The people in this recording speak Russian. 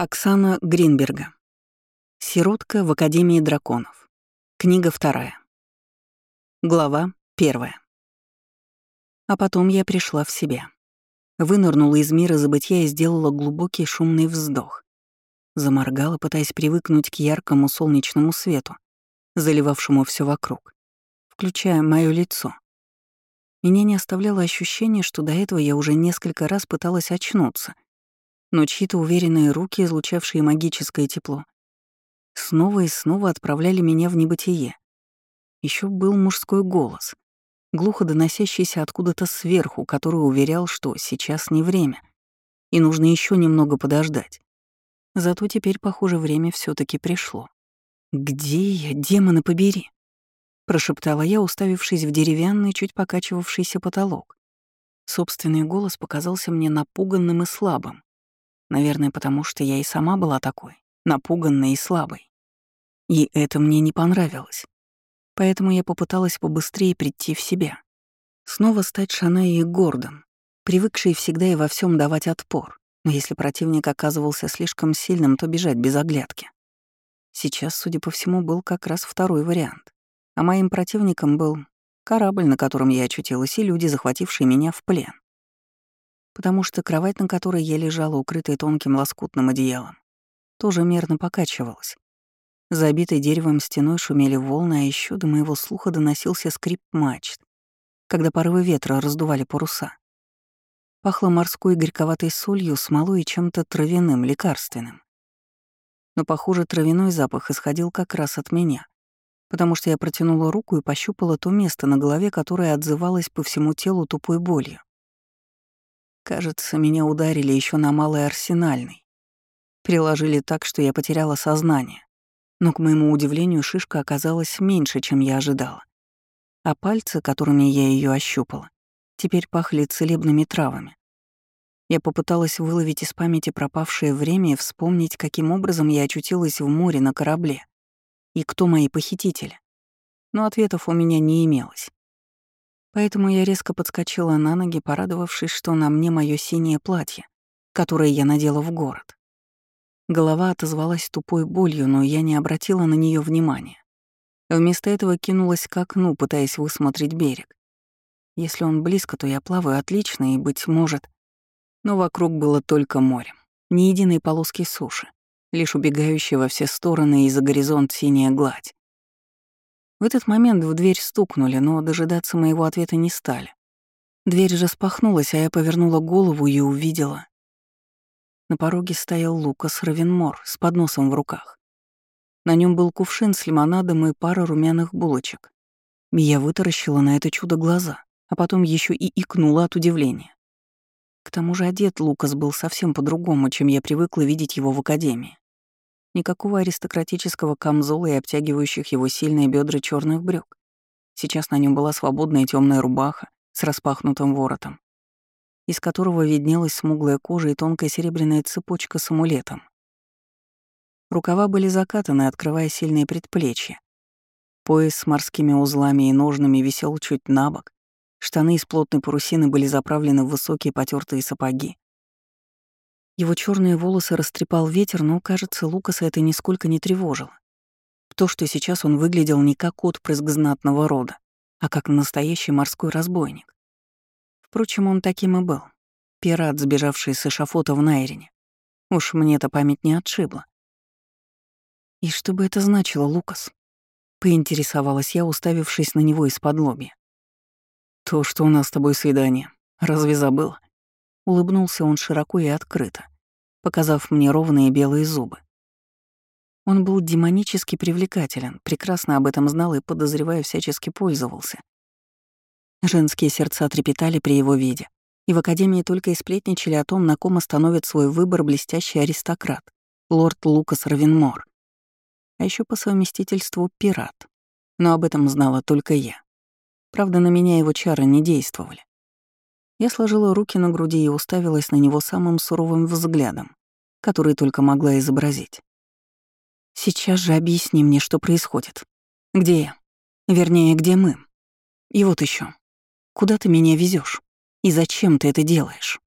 Оксана Гринберга. Сиротка в Академии драконов. Книга вторая. Глава первая. А потом я пришла в себя. Вынырнула из мира забытья и сделала глубокий шумный вздох. Заморгала, пытаясь привыкнуть к яркому солнечному свету, заливавшему все вокруг, включая мое лицо. Меня не оставляло ощущение, что до этого я уже несколько раз пыталась очнуться — но чьи-то уверенные руки, излучавшие магическое тепло, снова и снова отправляли меня в небытие. Еще был мужской голос, глухо доносящийся откуда-то сверху, который уверял, что сейчас не время, и нужно еще немного подождать. Зато теперь, похоже, время все таки пришло. «Где я, демоны побери?» — прошептала я, уставившись в деревянный, чуть покачивавшийся потолок. Собственный голос показался мне напуганным и слабым. Наверное, потому что я и сама была такой, напуганной и слабой. И это мне не понравилось. Поэтому я попыталась побыстрее прийти в себя. Снова стать Шанаей Гордон, привыкшей всегда и во всем давать отпор, но если противник оказывался слишком сильным, то бежать без оглядки. Сейчас, судя по всему, был как раз второй вариант. А моим противником был корабль, на котором я очутилась, и люди, захватившие меня в плен потому что кровать, на которой я лежала, укрытая тонким лоскутным одеялом, тоже мерно покачивалась. Забитой деревом стеной шумели волны, а еще до моего слуха доносился скрип мачт, когда порывы ветра раздували паруса. Пахло морской горьковатой солью, смолой и чем-то травяным, лекарственным. Но, похоже, травяной запах исходил как раз от меня, потому что я протянула руку и пощупала то место на голове, которое отзывалось по всему телу тупой болью. Кажется, меня ударили еще на Малой Арсенальной. Приложили так, что я потеряла сознание. Но, к моему удивлению, шишка оказалась меньше, чем я ожидала. А пальцы, которыми я ее ощупала, теперь пахли целебными травами. Я попыталась выловить из памяти пропавшее время и вспомнить, каким образом я очутилась в море на корабле и кто мои похитители. Но ответов у меня не имелось. Поэтому я резко подскочила на ноги, порадовавшись, что на мне мое синее платье, которое я надела в город. Голова отозвалась тупой болью, но я не обратила на нее внимания. Вместо этого кинулась к окну, пытаясь высмотреть берег. Если он близко, то я плаваю отлично и, быть может... Но вокруг было только море. Ни единой полоски суши, лишь убегающая во все стороны и за горизонт синяя гладь. В этот момент в дверь стукнули, но дожидаться моего ответа не стали. Дверь распахнулась, а я повернула голову и увидела. На пороге стоял Лукас Равенмор с подносом в руках. На нем был кувшин с лимонадом и пара румяных булочек. Я вытаращила на это чудо глаза, а потом еще и икнула от удивления. К тому же одет Лукас был совсем по-другому, чем я привыкла видеть его в академии. Никакого аристократического камзола и обтягивающих его сильные бедра черных брюк. Сейчас на нем была свободная темная рубаха с распахнутым воротом, из которого виднелась смуглая кожа и тонкая серебряная цепочка с амулетом. Рукава были закатаны, открывая сильные предплечья. Пояс с морскими узлами и ножными висел чуть на бок. Штаны из плотной парусины были заправлены в высокие потертые сапоги. Его черные волосы растрепал ветер, но, кажется, Лукаса это нисколько не тревожило. То, что сейчас он выглядел не как отпрыск знатного рода, а как настоящий морской разбойник. Впрочем, он таким и был. Пират, сбежавший с эшафота в Найрине. Уж мне-то память не отшибла. «И что бы это значило, Лукас?» — поинтересовалась я, уставившись на него из-под лобья. «То, что у нас с тобой свидание. Разве забыла?» Улыбнулся он широко и открыто, показав мне ровные белые зубы. Он был демонически привлекателен, прекрасно об этом знал и, подозревая, всячески пользовался. Женские сердца трепетали при его виде, и в Академии только и сплетничали о том, на ком остановит свой выбор блестящий аристократ, лорд Лукас Равенмор. А еще по совместительству пират. Но об этом знала только я. Правда, на меня его чары не действовали. Я сложила руки на груди и уставилась на него самым суровым взглядом, который только могла изобразить. «Сейчас же объясни мне, что происходит. Где я? Вернее, где мы? И вот еще. Куда ты меня везешь? И зачем ты это делаешь?»